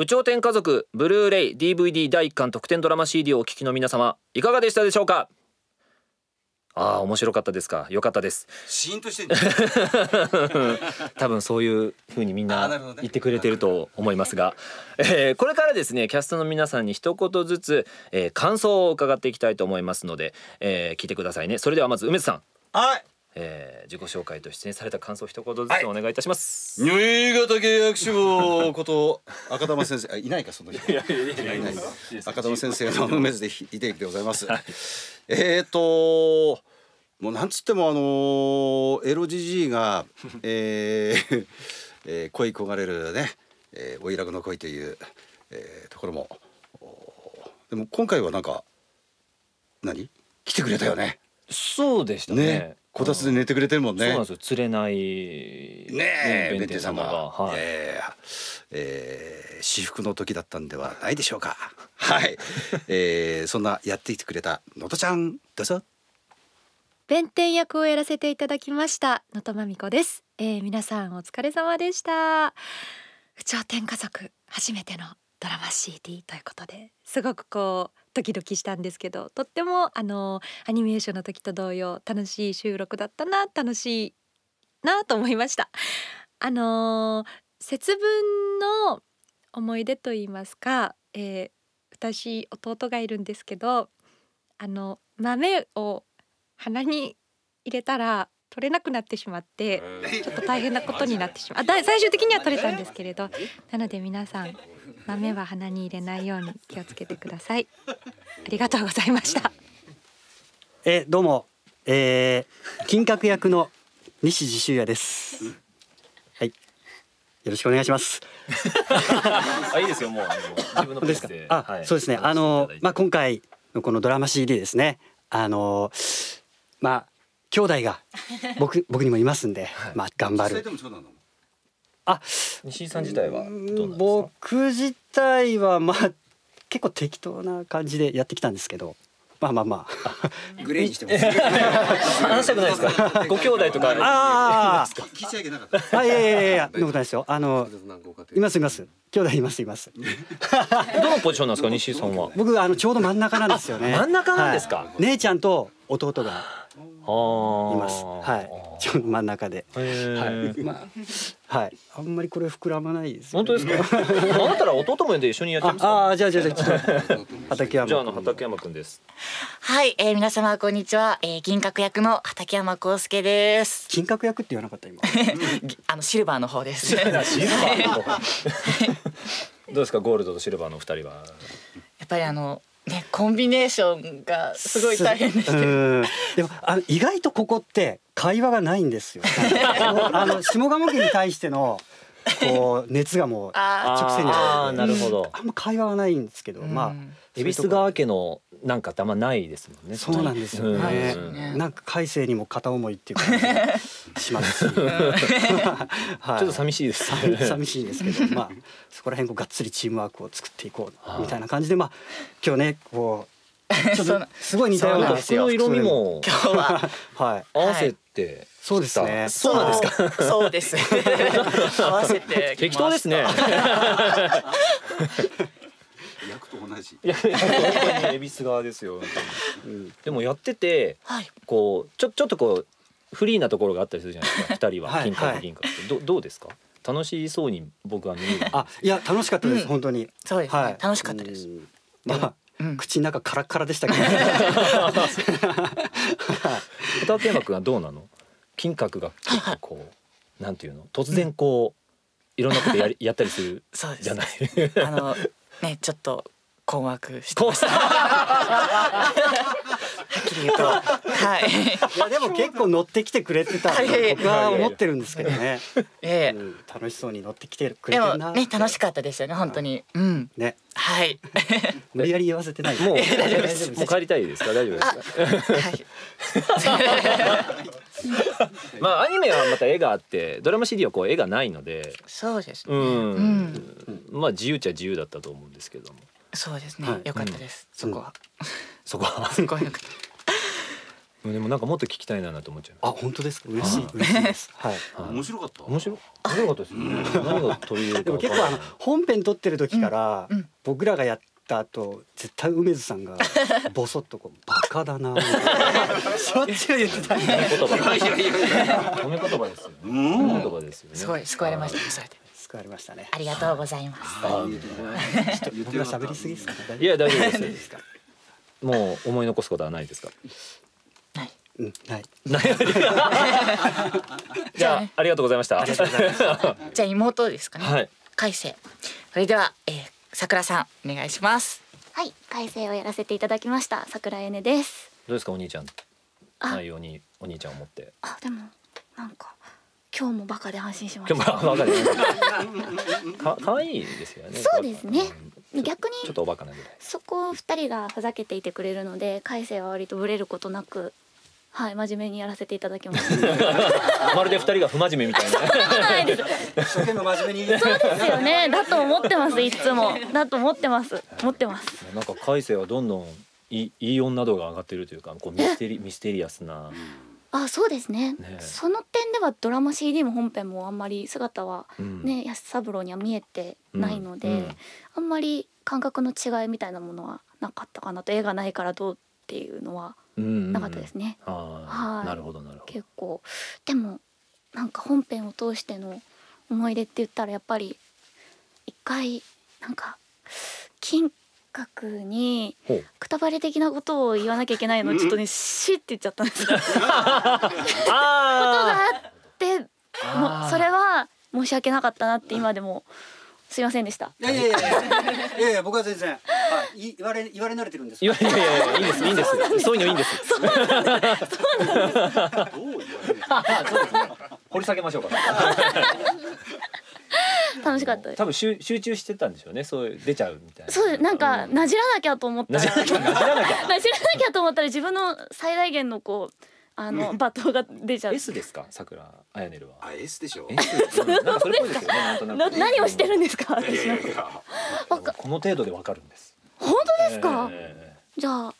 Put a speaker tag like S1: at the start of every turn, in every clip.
S1: 宇頂天家族ブルーレイ DVD 第1巻特典ドラマ CD をお聞きの皆様いかがでしたでしょうか？ああ面白かったですか？良かったです。
S2: シーンとして
S1: 多分そういう風にみんな言ってくれてると思いますが、えーこれからですねキャストの皆さんに一言ずつ、えー感想を伺っていきたいと思いますので、えー聞いてくださいね。それではまず梅津さん、
S2: はい
S1: えー自己紹介と出演された感想を一言ずつお願いいたします、
S2: 新潟契約書こと赤玉先生 あいないかその人。赤玉先生の梅津でひいていでございます、えーともうなんつってもあのーエロジジイが、えーえー恋焦がれるね、えー、おいらくの恋という、えーところもでも今回はなんか何？来てくれたよね。
S1: そうでしたね。
S2: ねこたつで寝てくれてるもんね。
S1: そうなんですよ。釣れない。
S2: ねえ、弁
S1: 弁天様
S2: が、
S1: が。はい、
S2: えーえー至福の時だったんではないでしょうか。はい、えー、そんなやってきてくれたのとちゃん、どうぞ。
S3: 弁天役をやらせていただきましたのとまみこです、えー、皆さんお疲れ様でした。不頂天家族初めてのドラマ CD ということですごくこうドキドキしたんですけどとってもあのアニメーションの時と同様楽しい収録だったな楽しいなと思いました。あの節分の思い出と言いますか、えー私弟がいるんですけどあの豆を鼻に入れたら取れなくなってしまってちょっと大変なことになってしまう。あだ最終的には取れたんですけれどなので皆さん豆は鼻に入れないように気をつけてください。ありがとうございました。
S4: えどうも、えー、金閣役の西地修也です。はい、よろしくお願いします。
S1: あいいですよもう。あの自分のペースで。
S4: あ、
S1: はい。
S4: そうですね。あのまあ今回のこのドラマ CD ですね。あのまあ兄弟が僕僕にもいますんで、まあ頑張る。あ、
S1: 西井さん自体はどうなんですか？
S4: 僕自体はまあ結構適当な感じでやってきたんですけど、まあまあまあ。
S2: グレーにしてます。
S1: 話したくないですか？ご兄弟とか
S4: あ
S2: 聞いちゃいけなかった。
S4: あ、あいやいやいやそんなことないですよ。あのいますいます。兄弟いますいます。
S1: どのポジションなんですか西井さんは？
S4: 僕あのちょうど真ん中なんですよね。
S1: あ真ん中なんですか？
S4: はい姉ちゃんと弟が
S1: あ
S4: います。はい。ちょうど真ん中で。
S1: い
S4: はい。まあはい。あんまりこれ膨らまないです、
S1: 本当ですか？あなたら弟もで一緒にやっちゃいますか？
S4: ああーじゃあじゃあじゃあ 畠山
S1: じゃああの畠山くんです
S5: はい、えー、皆様こんにちは、えー、銀閣役の畠山康介です。
S4: 金閣役って言わなかった今。
S5: ぎ あのシルバーの方です。
S1: シルバーのどうですか？ゴールドとシルバーのお二人は
S5: やっぱりあのねコンビネーションがすごい大変でした。
S4: うん。でもあの意外とここって会話がないんですよ。あの下鴨家に対してのこう熱がもう
S5: あ
S4: 直線に
S1: ああなるほど。
S4: あんま会話はないんですけど、まあ
S5: うん。
S1: 恵比寿川家のなんかってあんまないですもんね
S4: そうなんですよ
S1: うん
S4: ね。
S5: ね。
S4: なんか改正にも片思いっていう感じがします。し、はい。
S1: ちょっと寂しいです。
S4: 寂寂しいですけど、まあそこら辺こうがっつりチームワークを作っていこうみたいな感じで、まあ今日ねこう ちょっとすごい似たような
S1: 服の色味も。
S5: 今日は。
S4: はい。
S1: 合わせて
S4: そうですね。
S1: そうなんですか？
S5: か。そうです。合わせてきました
S1: 適当ですね。
S2: 役と同じ。
S1: いや本当に恵比寿側ですよ。
S4: うん
S1: でもやってて
S5: はい。
S1: こうちょちょっとこうフリーなところがあったりするじゃないですか？二人は
S4: はい
S1: 金
S4: はい
S1: 閣銀閣ってどどうですか？楽しそうに僕は見える。
S4: あいや楽しかったです、
S5: うん
S4: 本当に。
S5: そうですね
S4: はい。
S5: 楽しかったです
S4: うんまあ、
S5: うん
S4: 口の中カラッカラでしたけど。
S1: 畠山君はどうなの？金閣が結構こうなんていうの？突然こういろんなことやりやったりする。じゃない？
S5: あのねちょっと困惑してました。はっきり言うと、はい。
S4: いやでも結構乗ってきてくれてたと僕は思ってるんですけどね。
S5: ええ
S4: うん楽しそうに乗ってきてくれ
S5: でも
S4: てるな。
S5: ね楽しかったですよね本当に。うん。
S4: ね
S5: はい。
S4: 無理やり言わせてない。
S1: もうもう
S5: 大丈夫です
S1: 帰りたいですか？大丈夫ですか？
S5: はい。
S1: まあアニメはまた絵があってドラマ CD はこう絵がないので。
S5: そうですね。
S1: うん、
S5: うん。
S1: まあ自由っちゃ自由だったと思うんですけども。
S5: そうです
S4: はい。
S5: ね。よかったです。そこは。
S1: そこは？
S5: すごいよかっ
S1: でもなんかもっと聞きたいなと思っちゃう
S4: あ本当ですか？嬉しい。嬉しいです。はい。
S1: はい。
S2: 面白かった。
S1: 面白面白かったですよね。何が取り入れるか
S4: でも結構あの本編撮ってる時から
S5: うん。うん。
S4: 僕らがやった後絶対梅津さんが ボソッとこうバカだなみたいなしょっちゅう言ってたんで
S1: 褒め言葉ですよね。言葉ですよね。
S5: すごい救われましたねそれで。
S4: 救われましたね。
S5: ありがとうございます。
S1: あ
S4: ちょっと僕が喋りすぎですか
S1: いや大丈夫で
S4: です
S1: もう思い残すことはないですか？
S5: はい。
S4: うんはい。
S1: ない。じゃあありがとうございました。
S4: ありがとうございました。
S5: じゃあ妹ですかね。
S1: はい。
S5: 海星。それでは、えー、桜さんお願いします。
S6: はい、改正をやらせていただきました。桜えねです。
S1: どうですかお兄ちゃん。
S6: あ。
S1: 内容にお兄ちゃんを持って。
S6: あ、でもなんか今日もバカで安心しま
S1: 今
S6: した。
S1: 日もわか可愛いですよね。
S6: そうですね。
S1: うん。
S6: 逆に
S1: ちょっとおバカなぐらい。
S6: そこ二人がふざけていてくれるので、改正は割とブレることなく、はい、真面目にやらせていただきました。
S1: まるで二人が不真面目みたいな
S6: ないです。
S4: 一生懸命真面目に
S6: そうですよね。だと思ってます。いつも。だと思ってます。思ってます。
S1: なんか海星はどんどんいいいい女度が上がってるというかこうミステリミステリアスな
S6: あ、そうですね。
S1: ね
S6: その点ではドラマ CD も本編もあんまり姿は
S1: うん
S6: ね、安三郎には見えてないので、
S1: うんうん
S6: あんまり感覚の違いみたいなものはなかったかなと絵がないからどうっていうのは
S1: うん
S6: なかったですね。
S1: あ
S6: はい。
S1: あなるほどなるほど。
S6: 結構でもなんか本編を通しての思い出って言ったらやっぱり一回なんか金閣にくたばれ的なことを言わなきゃいけないのをちょっとねシッって言っちゃったんですよ。こと
S1: あ
S6: があってもうそれは申し訳なかったなって今でもすいませんでした。
S4: いやいやいやいや。いや僕は全然、はい、い言われ言われ慣れてるんです
S1: いやいやいやいやいですいいんです。そういうのいいんです。
S2: どう言われる
S1: 掘り下げましょうか。
S6: 楽しかったです。
S1: 多分集集中してたんでしょうね。そういう出ちゃうみたいな。
S6: そうなんかなじらなきゃと思ったら。
S1: なじらなきゃなじらなきゃ。
S6: なじらなきゃと思ったら自分の最大限のこうあの罵倒が出ちゃう。
S1: S ですか？さくらあやねるは。
S2: あ S でしょ。
S1: S うんなんかそれっぽいですよね。なんとな
S6: な
S1: く
S6: 何をしてるんですか？私の
S2: いやいや。いや
S6: わか
S1: この程度でわかるんです。
S6: 本当ですか、
S1: え
S6: じゃあ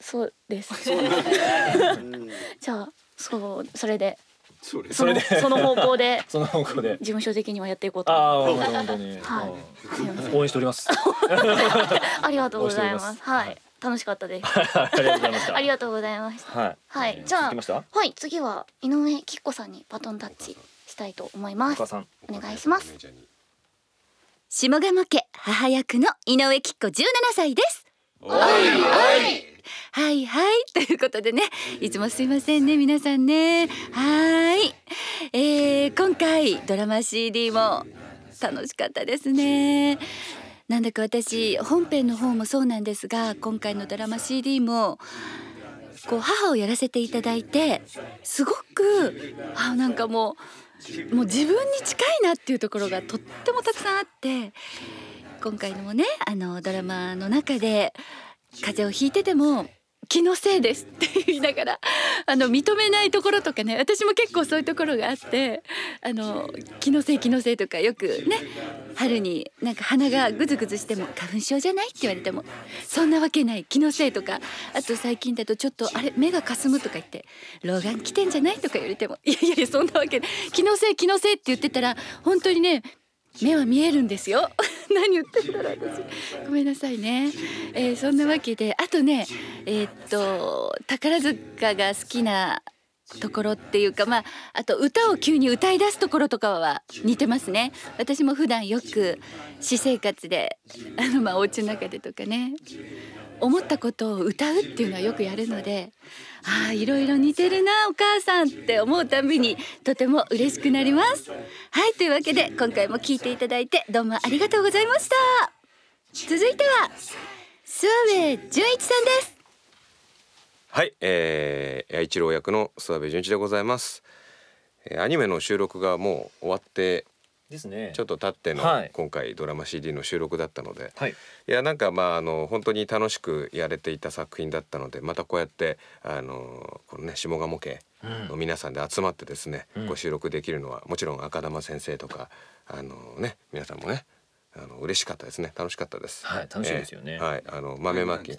S6: そうです。
S4: うん
S6: じゃあそうそれで。
S2: それ
S6: そのその方向で。
S1: ー その方向で。
S6: 事務所的にはやっていこうと。
S1: ああ
S6: 思います
S1: 本当に。
S6: はい。
S1: 応援しております。
S6: ありがとうございま
S1: 応援しております
S6: す。はい楽しかったです。
S1: ありがとうございました。
S6: ありがとうございました。
S1: はい。
S6: はいじゃあ
S1: 続きました
S6: は？い次は井上きっ子さんにバトンタッチしたいと思います。
S1: お母さん。
S6: お願いします。
S7: 下鴨家母役の井上きっ子17歳です。はいはい。ということでねいつもすいませんね皆さんね。はい、えー、今回ドラマ CD も楽しかったですねなんだか私本編の方もそうなんですが今回のドラマ CD もこう母をやらせていただいてすごくあなんかもうもう自分に近いなっていうところがとってもたくさんあって今回のもねあのドラマの中で風邪をひいてても気のせいですって言いながらあの認めないところとかね私も結構そういうところがあってあの気のせい気のせいとかよくね春になんか鼻がグズグズしても花粉症じゃないって言われてもそんなわけない気のせいとかあと最近だとちょっとあれ目がかすむとか言って老眼来てんじゃないとか言われてもいやいやいやそんなわけない。気のせい気のせいって言ってたら本当にね目は見えるんですよ。何言ってんだろう私。ごめんなさいね、えーそんなわけであとねえーっと宝塚が好きなところっていうかまああと歌を急に歌い出すところとかは似てますね。私も普段よく私生活であのまあお家の中でとかね思ったことを歌うっていうのはよくやるのでああいろいろ似てるなお母さんって思うたびにとても嬉しくなります。はいというわけで今回も聞いていただいてどうもありがとうございました。続いては諏訪部純一さんです。
S8: はい、えー、八一郎役の諏訪部純一でございます、えーアニメの収録がもう終わって
S1: ですね。
S8: ちょっと経っての、
S1: はい。
S8: 今回ドラマ CD の収録だったので
S1: はい。
S8: いやなんかまああの本当に楽しくやれていた作品だったのでまたこうやってあのこのね下鴨家の皆さんで集まってですね、
S1: うん。
S8: こう収録できるのはもちろん赤玉先生とかあのね皆さんもねあの嬉しかったですね。楽しかったです。
S1: はい楽しいですよね。
S8: えーはいあの豆まき。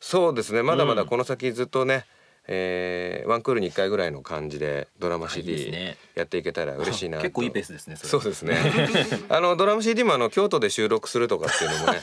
S8: そうですね。まだまだこの先ずっとね、えーワンクールに1回ぐらいの感じでドラマ CD
S1: ね。
S8: やっていけたら嬉しいなと。
S1: 結構いいペースですねそ
S8: うですね。あのドラマ CD もあの京都で収録するとかっていうのもね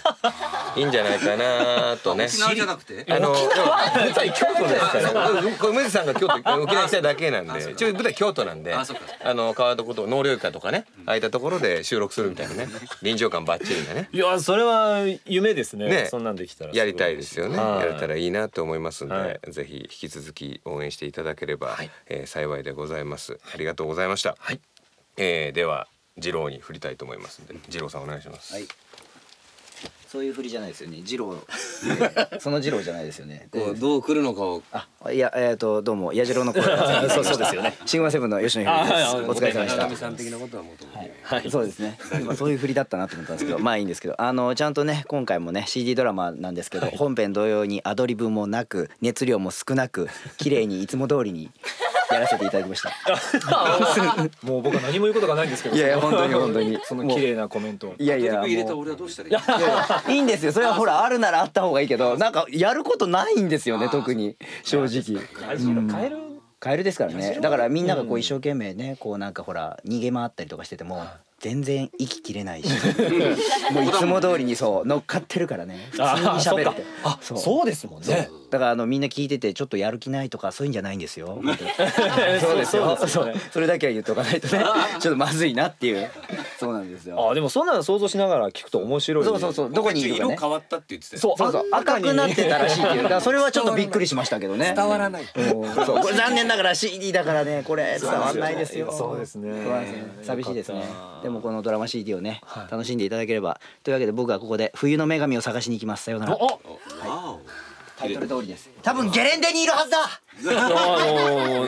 S8: いいんじゃないかなとね。
S2: 沖縄じゃなくて？
S8: あの
S1: 舞 台京都ですか。
S8: これ梅津さんが京都沖縄に来ただけなんで一応舞台京都なんで
S2: あ
S8: の川床と納涼床とかねああいったところで収録するみたいなね。臨場感バッチリなね。
S1: いやそれは夢ですね。
S8: ね。
S1: そんなんできたら
S8: やりたいですよね、
S1: はい。
S8: やれたらいいなと思いますんで、
S1: はい。
S8: ぜひ引き続き応援していただければ、幸いでございます。ありがとうございました、では次郎に振りたいと思いますんで次郎さんお願いします、
S9: はいそういう振りじゃないですよね。二郎。その二郎じゃないですよね。
S10: こうどう来るのかを。
S9: あいやえっ、とどうも。矢次郎の声。
S1: そうそうですよね。
S9: シグマセブンの吉野秀です。お疲れ様でした。
S10: さん的なことはもともと
S1: はい。
S9: そうですね。今そういう振りだったなと思ったんですけど、まあいいんですけど、あのちゃんとね今回もね CD ドラマなんですけど、本編同様にアドリブもなく熱量も少なく綺麗にいつも通りにやらせていただきました。
S1: もう僕は何も言うことがないんですけど。
S9: いやいや本当に 本当に。
S1: その綺麗なコメント。を
S9: いやいやもう
S2: 入れた俺はどうしたらいい？
S9: いやいやいいんですよ。それはほらあるならあった方がいいけど、なんかやることないんですよね特に。正直。
S1: カエル
S9: カエルですからね。だからみんながこう一生懸命ねこうなんかほら逃げ回ったりとかしてても。全然息切れないし。もういつも通りにそう乗っかってるからね。普通に喋れて。
S1: あ
S9: そう。
S1: そうですもんね
S9: だからあのみんな聞いててちょっとやる気ないとかそういうんじゃないんですよ。そうですよ。そうそれだけは言っておかないとね、ちょっとまずいなっていう。そうなんですよ。
S1: あでもそんなの想像しながら聞くと面白い
S9: そうそうそう。どこにいるかね。
S10: 色変わったって言ってたよ。
S1: そう
S9: そうそう。赤くなってたらしいっていう。だからそれはちょっとびっくりしましたけどね。
S10: 伝わらない。
S9: うん。そう。これ残念ながら CD だからね。これ伝わんないですよ。
S1: そうですね。
S9: 寂しいですね。でもこのドラマ CD をね、楽しんでいただければ。というわけで僕はここで冬の女神を探しに行きます。さようなら。
S1: あ
S9: タイトル通りです。多分ゲレンデにいるはずだ。
S1: あ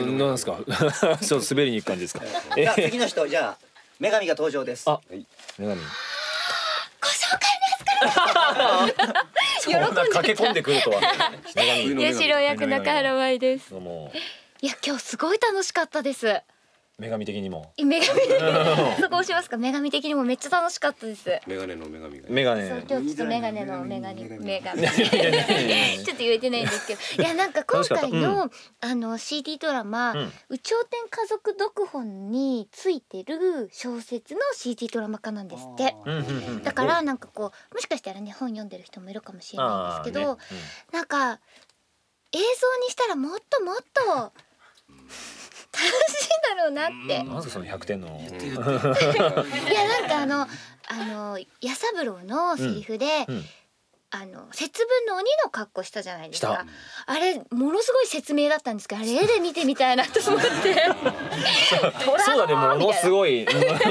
S1: のなんですか？ちょっと滑りに行く感じですか？え
S9: じゃあ次の人じゃあ女神が登場です。
S1: あ女神。
S5: 喜んで
S1: そんな駆け込んでくるとは。女神。
S5: 八代役中原舞です。
S1: どうも。
S5: いや今日すごい楽しかったです
S1: 女神的にも。
S5: 女神？そこ押しますか？女神的にもめっちゃ楽しかったです。
S10: メガネの女神が。
S1: メガ
S5: そう
S1: ネ
S5: 今日ちょっとメガネのメガネメガネ。
S1: いやいやいやいや
S5: ちょっと言えてないんですけど。いやなんか今回
S1: 楽
S5: の、あの CD ドラマ「
S1: うん。
S5: 有頂天家族読本」についてる小説の CD ドラマ化なんですって。
S1: うんうんうん。
S5: だからなんかこうもしかしたらね本読んでる人もいるかもしれないんですけど、
S1: あーね
S5: なんか映像にしたらもっともっと楽しいだろうなって。
S1: うんなんすかその100点の？
S5: いやなんかあのあの弥三郎のセリフで、
S1: うん。
S5: あの節分の鬼の格好したじゃないですか。
S1: した。
S5: あれものすごい説明だったんですけどあれ絵で見てみたいなと思って。
S1: そう。だねものす
S5: い
S1: ごい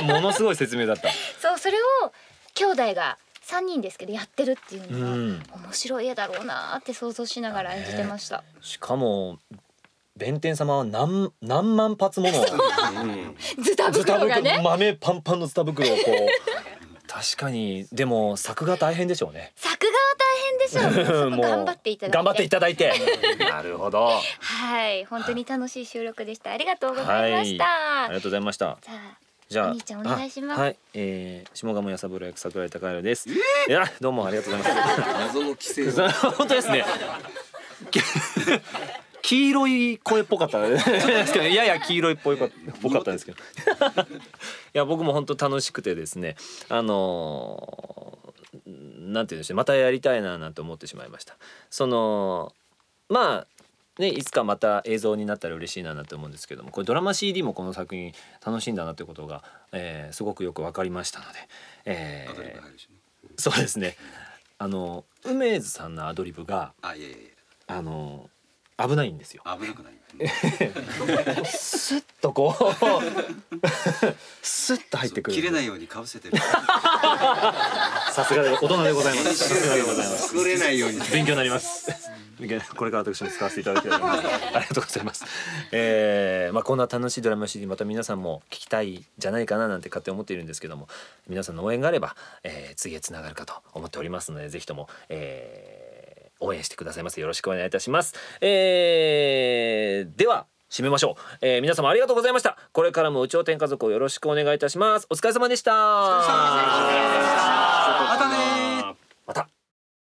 S1: ものすごい説明だった。
S5: そうそれを兄弟が3人ですけどやってるっていう
S1: う
S5: のが、
S1: ん。
S5: 面白い絵だろうなって想像しながら演じてました、
S1: しかも弁天様は何何万発もの
S5: ズタ
S1: ズタ袋
S5: 袋がね。
S1: 豆パンパンのズタ袋をこう。確かにでも作が大変でしょうね。
S5: 作画は大変でしょう そこ頑張っていただいて。
S1: 頑張っていただいて。なるほど。
S5: はい。本当に楽しい収録でした。ありがとうございました、
S1: ありがとうございました。
S5: じゃあ
S1: じゃあ
S5: お兄ちゃんお願いします。
S1: あはい、えー、下鴨屋三郎役桜井孝弘です、いやどうもありがとうございます。
S10: 謎の規制
S1: 本当ですね。き黄色い声っぽかったですけど、やや黄色いっぽいかっぽかったんですけど。いや僕も本当楽しくてですね、あのーなんていうんでしょう、またやりたいななんて思ってしまいました。そのまあ。ね、いつかまた映像になったら嬉しいななんて思うんですけどもこれドラマ CD もこの作品楽しいんだなということが、えーすごくよく分かりましたので、えー
S2: ね
S1: そうですねあの梅津さんのアドリブが
S2: あいやいやい
S1: あの危ないんですよ。
S2: や危なくない
S1: スッとこうスッと入ってくる。
S2: 切れないようにかぶせてる
S1: さすがで大人でございます。さすがでございます。
S10: 作れないように
S1: 勉強になります。これから私も使わせていただきたいと思います。ありがとうございます。えー、まあこんな楽しいドラマ CD また皆さんも聞きたいんじゃないかななんて勝手に思っているんですけども、皆さんの応援があれば、えー、次へつながるかと思っておりますのでぜひとも、えー応援してくださいます。よろしくお願いいたします。えー、では。締めましょう、えー、皆様ありがとうございました。これからも有頂天家族をよろしくお願いいたします。お疲れ様でした。
S2: またね
S1: また